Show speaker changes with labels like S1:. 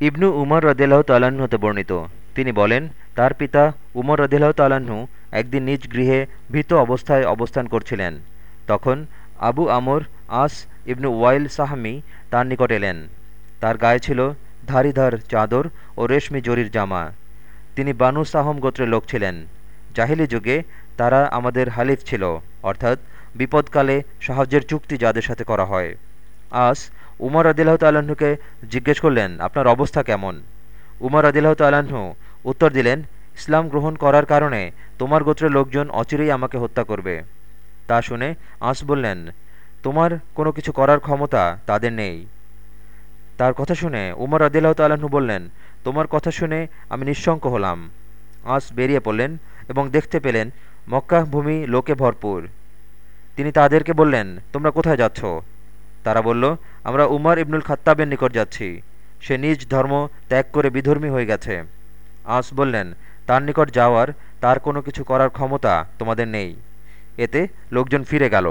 S1: ইবনু উমর রদিল্লাহ তাল্লাহ্ন হতে বর্ণিত। তিনি বলেন, তার পিতা উমর রদিল্লাহ তাল্লাহ্ন একদিন নিজ গৃহে ভীত অবস্থায় অবস্থান করছিলেন। তখন আবু আমর আস ইবনু ওয়াইল সাহামি তার নিকট এলেন। তার গায়ে ছিল ধারিধার চাদর ও রেশমি জরির জামা। তিনি বানু সাহম গোত্রের লোক ছিলেন। জাহিলি যুগে তারা আমাদের হালিফ ছিল, অর্থাৎ বিপদকালে সাহায্যের চুক্তি যাদের সাথে করা হয়। আস উমর আদিল্লাহ তাল্লাহ্নকে জিজ্ঞেস করলেন, আপনার অবস্থা কেমন? উমর আদিল্লাহ তাল্লাহ্ন উত্তর দিলেন, ইসলাম গ্রহণ করার কারণে তোমার গোত্রের লোকজন অচিরেই আমাকে হত্যা করবে। তা শুনে আস বললেন, তোমার কোনো কিছু করার ক্ষমতা তাদের নেই। তার কথা শুনে উমর আদিল্লাহ তাল্লাহ্ন বললেন, তোমার কথা শুনে আমি নিঃশঙ্ক হলাম। আস বেরিয়ে পড়লেন এবং দেখতে পেলেন মক্কাহ ভূমি লোকে ভরপুর। তিনি তাদেরকে বললেন, তোমরা কোথায় যাচ্ছ? তারা বলল, আমরা উমর ইবনুল খাত্তাবের নিকট যাচ্ছি। সে নিজ ধর্ম ত্যাগ করে বিধর্মী হয়ে গেছে। আস বললেন, তার নিকট যাওয়ার, তার কোনো কিছু করার ক্ষমতা তোমাদের নেই। এতে লোকজন ফিরে গেল।